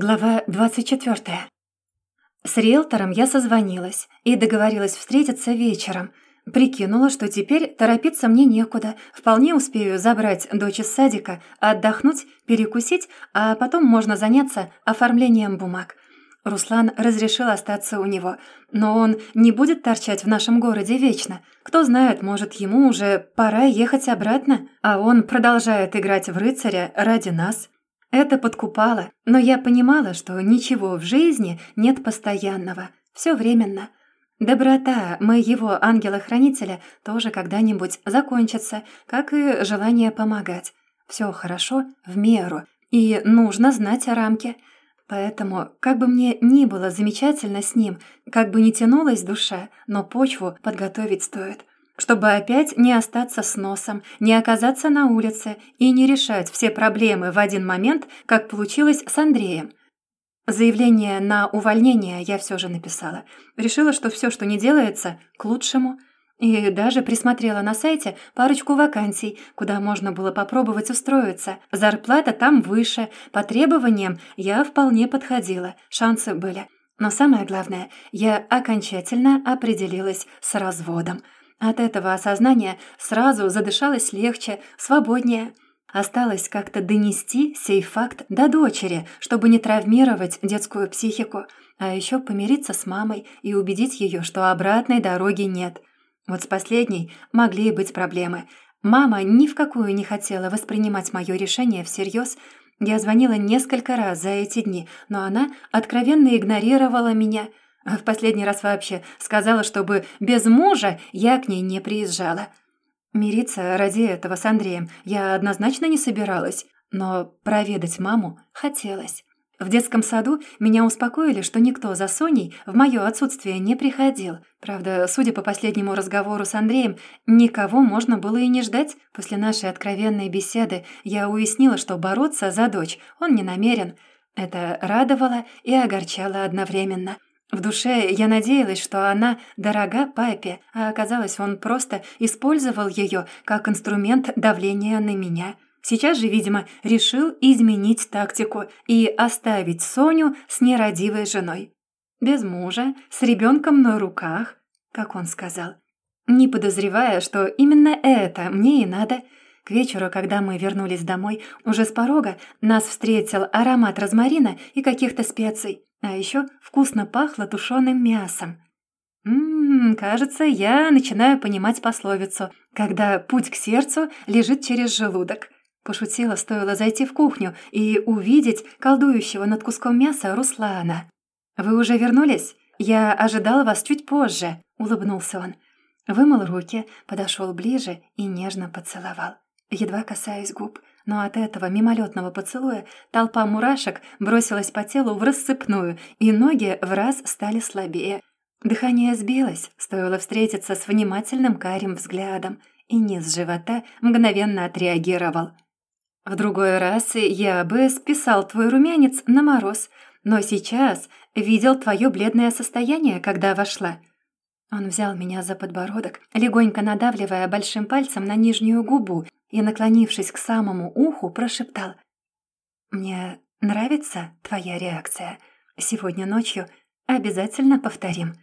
Глава 24. С риэлтором я созвонилась и договорилась встретиться вечером. Прикинула, что теперь торопиться мне некуда. Вполне успею забрать дочь из садика, отдохнуть, перекусить, а потом можно заняться оформлением бумаг. Руслан разрешил остаться у него, но он не будет торчать в нашем городе вечно. Кто знает, может, ему уже пора ехать обратно, а он продолжает играть в рыцаря ради нас. Это подкупало, но я понимала, что ничего в жизни нет постоянного, все временно. Доброта моего ангела-хранителя тоже когда-нибудь закончится, как и желание помогать. Все хорошо в меру, и нужно знать о рамке. Поэтому, как бы мне ни было замечательно с ним, как бы ни тянулась душа, но почву подготовить стоит чтобы опять не остаться с носом, не оказаться на улице и не решать все проблемы в один момент, как получилось с Андреем. Заявление на увольнение я все же написала. Решила, что все, что не делается, к лучшему. И даже присмотрела на сайте парочку вакансий, куда можно было попробовать устроиться. Зарплата там выше, по требованиям я вполне подходила, шансы были. Но самое главное, я окончательно определилась с разводом – от этого осознания сразу задышалось легче, свободнее. Осталось как-то донести сей факт до дочери, чтобы не травмировать детскую психику, а еще помириться с мамой и убедить ее, что обратной дороги нет. Вот с последней могли быть проблемы. Мама ни в какую не хотела воспринимать мое решение всерьез. Я звонила несколько раз за эти дни, но она откровенно игнорировала меня – в последний раз вообще сказала, чтобы без мужа я к ней не приезжала. Мириться ради этого с Андреем я однозначно не собиралась, но проведать маму хотелось. В детском саду меня успокоили, что никто за Соней в моё отсутствие не приходил. Правда, судя по последнему разговору с Андреем, никого можно было и не ждать. После нашей откровенной беседы я уяснила, что бороться за дочь он не намерен. Это радовало и огорчало одновременно. В душе я надеялась, что она дорога папе, а оказалось, он просто использовал ее как инструмент давления на меня. Сейчас же, видимо, решил изменить тактику и оставить Соню с нерадивой женой. Без мужа, с ребенком на руках, как он сказал. Не подозревая, что именно это мне и надо. К вечеру, когда мы вернулись домой, уже с порога нас встретил аромат розмарина и каких-то специй. А еще вкусно пахло тушеным мясом. Ммм, кажется, я начинаю понимать пословицу, когда путь к сердцу лежит через желудок. Пошутила, стоило зайти в кухню и увидеть колдующего над куском мяса Руслана. «Вы уже вернулись? Я ожидала вас чуть позже», — улыбнулся он. Вымыл руки, подошел ближе и нежно поцеловал, едва касаясь губ но от этого мимолетного поцелуя толпа мурашек бросилась по телу в рассыпную, и ноги в раз стали слабее. Дыхание сбилось, стоило встретиться с внимательным карим взглядом, и низ живота мгновенно отреагировал. «В другой раз я бы списал твой румянец на мороз, но сейчас видел твое бледное состояние, когда вошла». Он взял меня за подбородок, легонько надавливая большим пальцем на нижнюю губу и, наклонившись к самому уху, прошептал. «Мне нравится твоя реакция. Сегодня ночью обязательно повторим.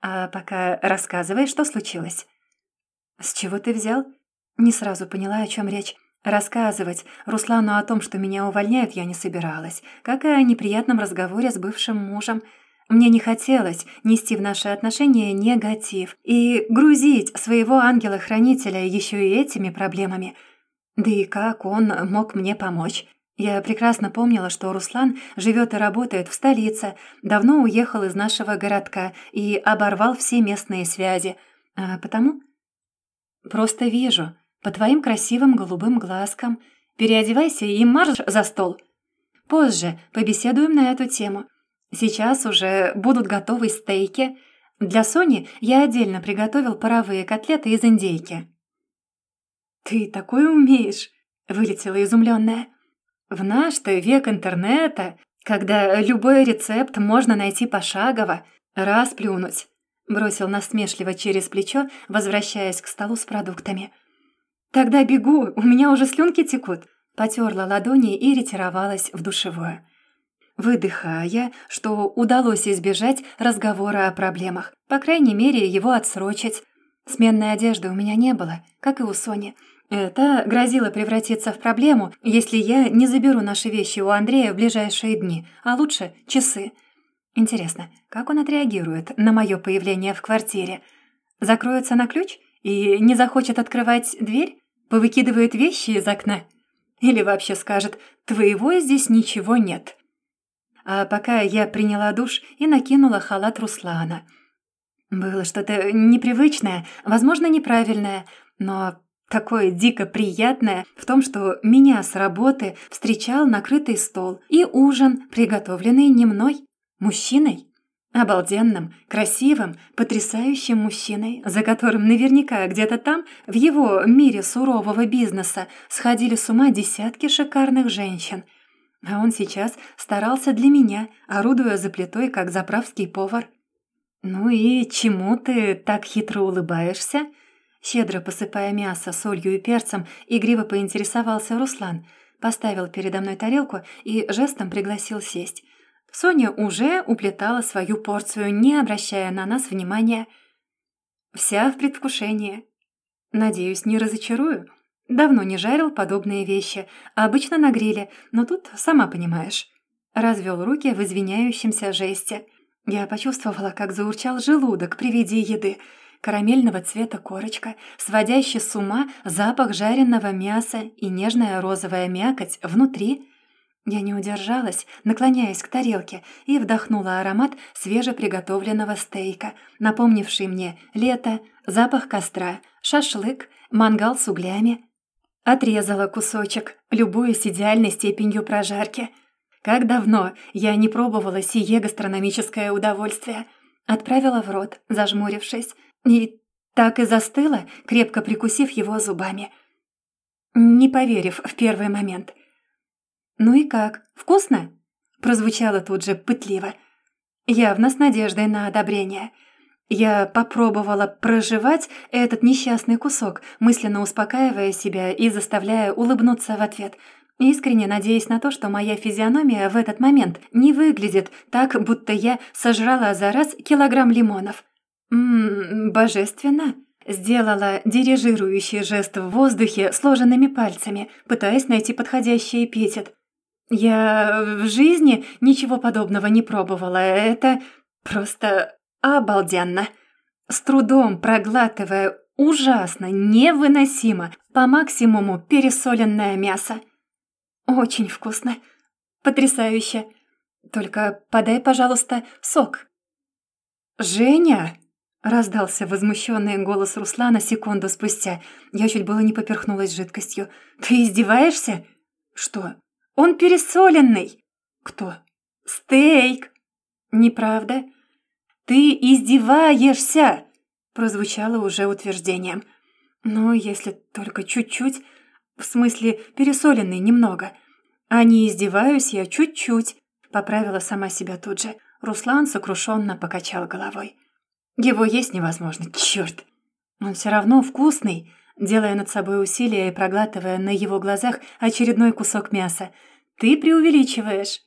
А пока рассказывай, что случилось». «С чего ты взял?» Не сразу поняла, о чем речь. Рассказывать Руслану о том, что меня увольняют, я не собиралась, как и о неприятном разговоре с бывшим мужем – мне не хотелось нести в наши отношения негатив и грузить своего ангела-хранителя еще и этими проблемами. Да и как он мог мне помочь? Я прекрасно помнила, что Руслан живет и работает в столице, давно уехал из нашего городка и оборвал все местные связи. А потому... Просто вижу, по твоим красивым голубым глазкам. Переодевайся и марш за стол. Позже побеседуем на эту тему. Сейчас уже будут готовы стейки. Для Сони я отдельно приготовил паровые котлеты из индейки». «Ты такое умеешь?» — вылетела изумленная. «В наш-то век интернета, когда любой рецепт можно найти пошагово, расплюнуть», — бросил насмешливо через плечо, возвращаясь к столу с продуктами. «Тогда бегу, у меня уже слюнки текут», — потерла ладони и ретировалась в душевую. выдыхая, что удалось избежать разговора о проблемах, по крайней мере, его отсрочить. Сменной одежды у меня не было, как и у Сони. Это грозило превратиться в проблему, если я не заберу наши вещи у Андрея в ближайшие дни, а лучше часы. Интересно, как он отреагирует на мое появление в квартире? Закроется на ключ и не захочет открывать дверь? Повыкидывает вещи из окна? Или вообще скажет «твоего здесь ничего нет»? А пока я приняла душ и накинула халат Руслана. Было что-то непривычное, возможно, неправильное, но такое дико приятное в том, что меня с работы встречал накрытый стол и ужин, приготовленный не мной, мужчиной. Обалденным, красивым, потрясающим мужчиной, за которым наверняка где-то там, в его мире сурового бизнеса, сходили с ума десятки шикарных женщин. А он сейчас старался для меня, орудуя за плитой, как заправский повар. «Ну и чему ты так хитро улыбаешься?» Щедро посыпая мясо солью и перцем, игриво поинтересовался Руслан, поставил передо мной тарелку и жестом пригласил сесть. Соня уже уплетала свою порцию, не обращая на нас внимания. Вся в предвкушении. Надеюсь, не разочарую. Давно не жарил подобные вещи, обычно на гриле, но тут, сама понимаешь. Развел руки в извиняющемся жесте. Я почувствовала, как заурчал желудок при виде еды — карамельного цвета корочка, сводящий с ума запах жареного мяса и нежная розовая мякоть внутри. Я не удержалась, наклоняясь к тарелке, и вдохнула аромат свежеприготовленного стейка, напомнивший мне лето, запах костра, шашлык, мангал с углями. Отрезала кусочек, любуясь идеальной степенью прожарки. Как давно я не пробовала сие гастрономическое удовольствие. Отправила в рот, зажмурившись, и так и застыла, крепко прикусив его зубами. Не поверив в первый момент. «Ну и как, вкусно?» Прозвучало тут же пытливо. Явно с надеждой на одобрение. Я попробовала проживать этот несчастный кусок, мысленно успокаивая себя и заставляя улыбнуться в ответ, искренне надеясь на то, что моя физиономия в этот момент не выглядит так, будто я сожрала за раз килограмм лимонов. «Ммм, божественно!» Сделала дирижирующий жест в воздухе сложенными пальцами, пытаясь найти подходящий эпитет. «Я в жизни ничего подобного не пробовала. Это просто обалденно!» С трудом проглатывая ужасно, невыносимо, по максимуму пересоленное мясо. «Очень вкусно. Потрясающе. Только подай, пожалуйста, сок». «Женя!» Раздался возмущенный голос Руслана секунду спустя. Я чуть было не поперхнулась жидкостью. «Ты издеваешься?» «Что?» «Он пересоленный!» «Кто?» «Стейк!» «Неправда?» «Ты издеваешься!» Прозвучало уже утверждением. «Ну, если только чуть-чуть, в смысле пересоленный немного. А не издеваюсь я чуть-чуть», поправила сама себя тут же. Руслан сокрушенно покачал головой. Его есть невозможно, черт. Он все равно вкусный, делая над собой усилия и проглатывая на его глазах очередной кусок мяса. Ты преувеличиваешь.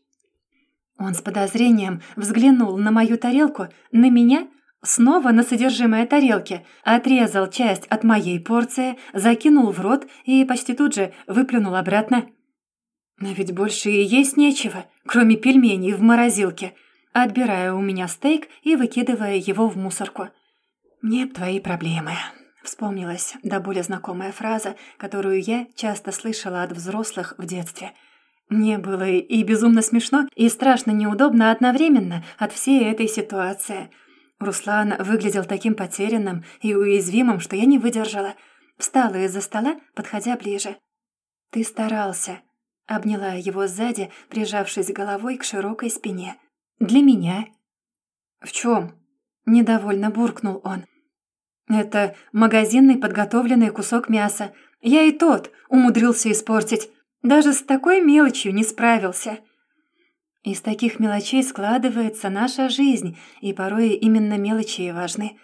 Он с подозрением взглянул на мою тарелку, на меня, снова на содержимое тарелки, отрезал часть от моей порции, закинул в рот и почти тут же выплюнул обратно. Но ведь больше и есть нечего, кроме пельменей в морозилке — отбирая у меня стейк и выкидывая его в мусорку. «Мне б твои проблемы», — вспомнилась до более знакомая фраза, которую я часто слышала от взрослых в детстве. Мне было и безумно смешно, и страшно неудобно одновременно от всей этой ситуации. Руслан выглядел таким потерянным и уязвимым, что я не выдержала. Встала из-за стола, подходя ближе. «Ты старался», — обняла его сзади, прижавшись головой к широкой спине. Для меня». «В чем?» — недовольно буркнул он. «Это магазинный подготовленный кусок мяса. Я и тот умудрился испортить. Даже с такой мелочью не справился». Из таких мелочей складывается наша жизнь, и порой именно мелочи и важны.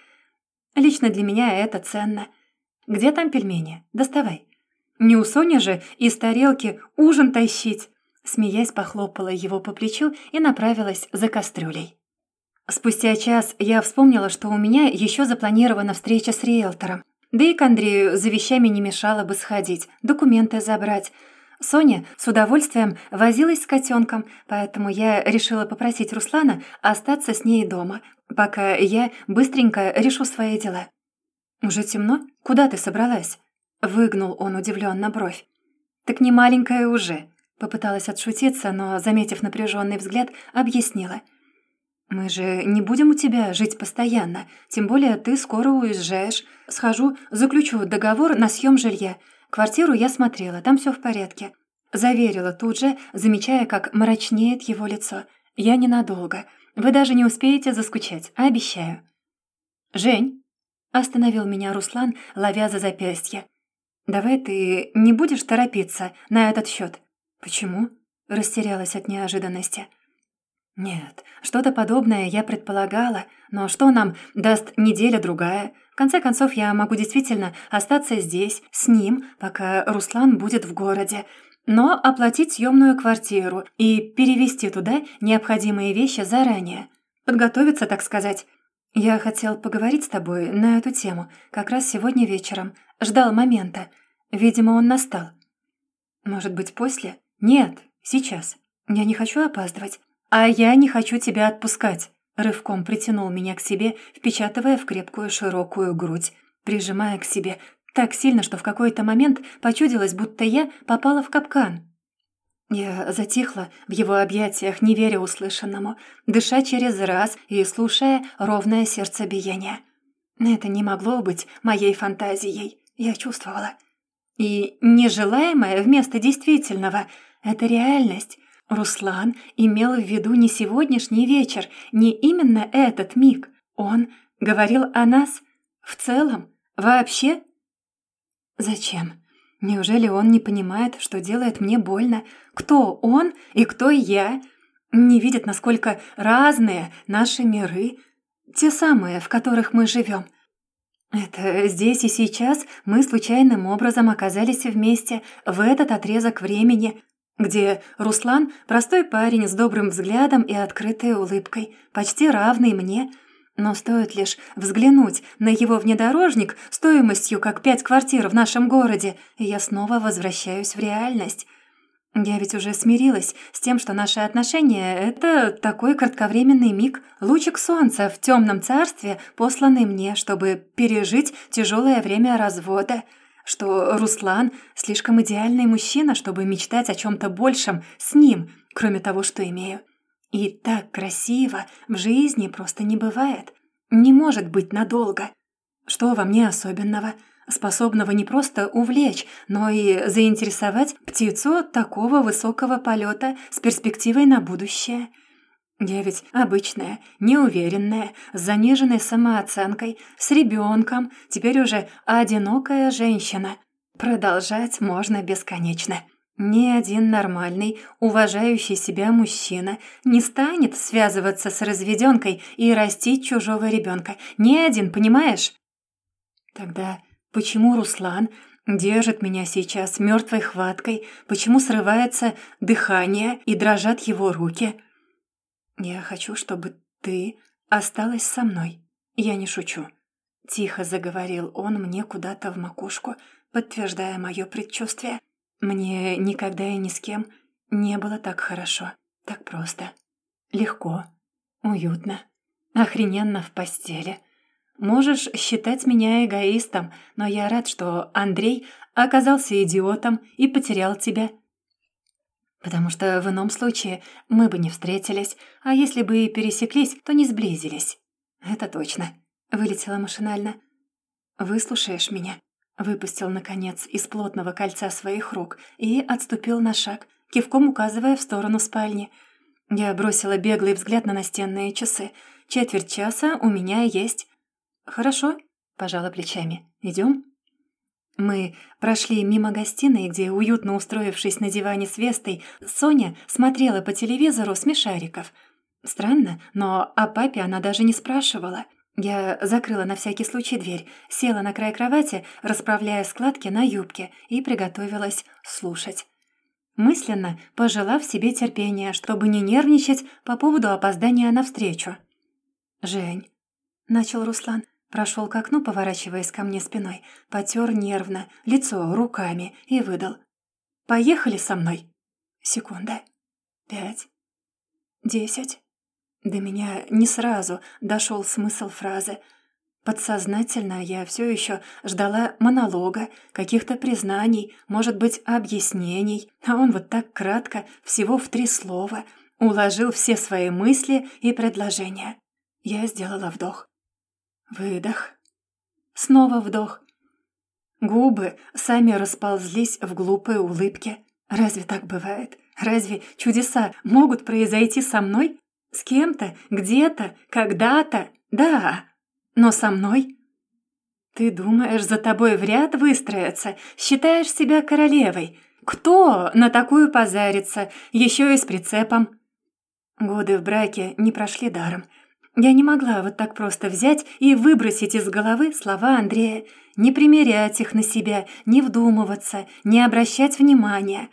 Лично для меня это ценно. Где там пельмени? Доставай. Не у Сони же из тарелки ужин тащить. Смеясь, похлопала его по плечу и направилась за кастрюлей. Спустя час я вспомнила, что у меня еще запланирована встреча с риэлтором. Да и к Андрею за вещами не мешало бы сходить, документы забрать. Соня с удовольствием возилась с котенком, поэтому я решила попросить Руслана остаться с ней дома, пока я быстренько решу свои дела. «Уже темно? Куда ты собралась?» Выгнул он удивленно бровь. «Так не маленькая уже», — попыталась отшутиться, но, заметив напряженный взгляд, объяснила — «Мы же не будем у тебя жить постоянно, тем более ты скоро уезжаешь. Схожу, заключу договор на съем жилья. Квартиру я смотрела, там все в порядке». Заверила тут же, замечая, как мрачнеет его лицо. «Я ненадолго. Вы даже не успеете заскучать, обещаю». «Жень!» — остановил меня Руслан, ловя за запястье. «Давай ты не будешь торопиться на этот счет. «Почему?» — растерялась от неожиданности. Нет, что-то подобное я предполагала, но что нам даст неделя-другая? В конце концов, я могу действительно остаться здесь, с ним, пока Руслан будет в городе, но оплатить съемную квартиру и перевести туда необходимые вещи заранее. Подготовиться, так сказать. Я хотел поговорить с тобой на эту тему как раз сегодня вечером. Ждал момента. Видимо, он настал. Может быть, после? Нет, сейчас. Я не хочу опаздывать. «А я не хочу тебя отпускать», — рывком притянул меня к себе, впечатывая в крепкую широкую грудь, прижимая к себе так сильно, что в какой-то момент почудилось, будто я попала в капкан. Я затихла в его объятиях, не веря услышанному, дыша через раз и слушая ровное сердцебиение. Это не могло быть моей фантазией, я чувствовала. И нежелаемое вместо действительного — это реальность, Руслан имел в виду не сегодняшний вечер, не именно этот миг. Он говорил о нас в целом, вообще. Зачем? Неужели он не понимает, что делает мне больно? Кто он и кто я? Не видит, насколько разные наши миры, те самые, в которых мы живем. Это здесь и сейчас мы случайным образом оказались вместе в этот отрезок времени, где Руслан – простой парень с добрым взглядом и открытой улыбкой, почти равный мне, но стоит лишь взглянуть на его внедорожник стоимостью как пять квартир в нашем городе, и я снова возвращаюсь в реальность. Я ведь уже смирилась с тем, что наши отношения – это такой кратковременный миг, лучик солнца в темном царстве, посланный мне, чтобы пережить тяжелое время развода – что Руслан слишком идеальный мужчина, чтобы мечтать о чем-то большем с ним, кроме того, что имею. И так красиво в жизни просто не бывает. Не может быть надолго. Что во мне особенного, способного не просто увлечь, но и заинтересовать птицу такого высокого полета с перспективой на будущее – я ведь обычная, неуверенная, с заниженной самооценкой, с ребенком, теперь уже одинокая женщина. Продолжать можно бесконечно. Ни один нормальный, уважающий себя мужчина не станет связываться с разведенкой и растить чужого ребенка. Ни один, понимаешь? Тогда почему Руслан держит меня сейчас мертвой хваткой? Почему срывается дыхание и дрожат его руки? «Я хочу, чтобы ты осталась со мной. Я не шучу». Тихо заговорил он мне куда-то в макушку, подтверждая мое предчувствие. Мне никогда и ни с кем не было так хорошо, так просто. Легко, уютно, охрененно в постели. Можешь считать меня эгоистом, но я рад, что Андрей оказался идиотом и потерял тебя потому что в ином случае мы бы не встретились, а если бы и пересеклись, то не сблизились. Это точно. Вылетела машинально. «Выслушаешь меня?» Выпустил, наконец, из плотного кольца своих рук и отступил на шаг, кивком указывая в сторону спальни. Я бросила беглый взгляд на настенные часы. Четверть часа у меня есть. «Хорошо», — пожала плечами. «Идем?» Мы прошли мимо гостиной, где, уютно устроившись на диване с Вестой, Соня смотрела по телевизору смешариков. Странно, но о папе она даже не спрашивала. Я закрыла на всякий случай дверь, села на край кровати, расправляя складки на юбке, и приготовилась слушать. мысленно пожелав себе терпения, чтобы не нервничать по поводу опоздания на встречу. «Жень», — начал Руслан, прошел к окну, поворачиваясь ко мне спиной, потер нервно, лицо руками и выдал. «Поехали со мной?» Секунда. Пять. Десять. До меня не сразу дошел смысл фразы. Подсознательно я все еще ждала монолога, каких-то признаний, может быть, объяснений, а он вот так кратко, всего в три слова, уложил все свои мысли и предложения. Я сделала вдох. Выдох. Снова вдох. Губы сами расползлись в глупой улыбке. Разве так бывает? Разве чудеса могут произойти со мной? С кем-то, где-то, когда-то? Да, но со мной? Ты думаешь, за тобой в ряд выстроятся, считаешь себя королевой. Кто на такую позарится, еще и с прицепом? Годы в браке не прошли даром. Я не могла вот так просто взять и выбросить из головы слова Андрея, не примерять их на себя, не вдумываться, не обращать внимания.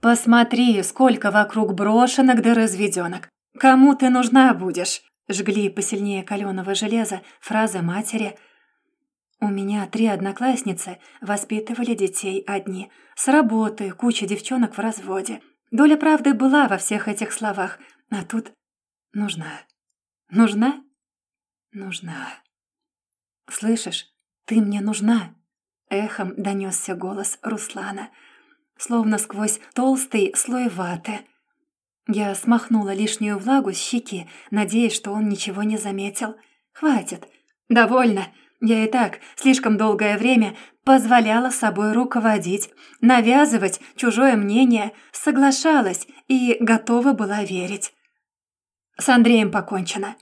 «Посмотри, сколько вокруг брошенок да разведенок. Кому ты нужна будешь?» Жгли посильнее каленого железа фразы матери. «У меня три одноклассницы воспитывали детей одни. С работы куча девчонок в разводе. Доля правды была во всех этих словах, а тут нужна. Нужна? Нужна. Слышишь, ты мне нужна?» Эхом донесся голос Руслана, словно сквозь толстый слой ваты – я смахнула лишнюю влагу с щеки, надеясь, что он ничего не заметил. «Хватит. Довольно. Я и так слишком долгое время позволяла собой руководить, навязывать чужое мнение, соглашалась и готова была верить. С Андреем покончено.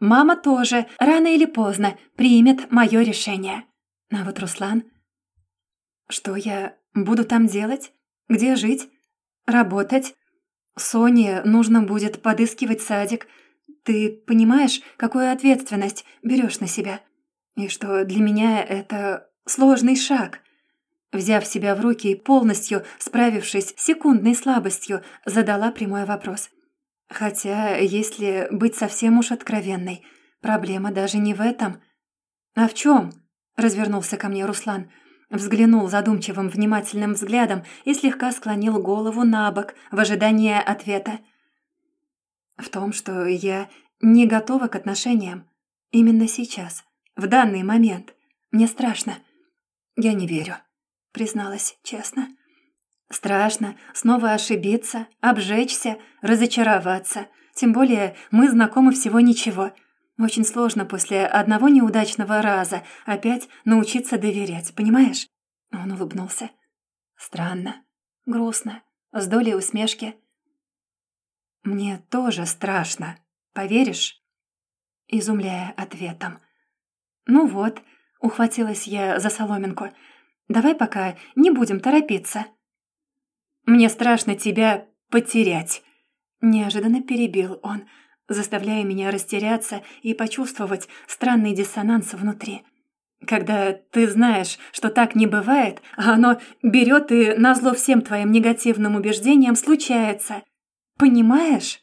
Мама тоже рано или поздно примет мое решение. А вот Руслан... Что я буду там делать? Где жить? Работать? Соне нужно будет подыскивать садик. Ты понимаешь, какую ответственность берешь на себя? И что для меня это сложный шаг. Взяв себя в руки и полностью справившись с секундной слабостью, задала прямой вопрос. Хотя, если быть совсем уж откровенной, проблема даже не в этом. «А в чем?» — развернулся ко мне Руслан — Взглянул задумчивым внимательным взглядом и слегка склонил голову на бок в ожидании ответа. «В том, что я не готова к отношениям. Именно сейчас, в данный момент. Мне страшно. Я не верю», — призналась честно. «Страшно снова ошибиться, обжечься, разочароваться. Тем более мы знакомы всего ничего». Очень сложно после одного неудачного раза опять научиться доверять, понимаешь?» Он улыбнулся. «Странно, грустно, с долей усмешки». «Мне тоже страшно, поверишь?» Изумляя ответом. «Ну вот», — ухватилась я за соломинку, «давай пока не будем торопиться». «Мне страшно тебя потерять», — неожиданно перебил он, — заставляя меня растеряться и почувствовать странный диссонанс внутри. Когда ты знаешь, что так не бывает, а оно берет и назло всем твоим негативным убеждениям случается. Понимаешь?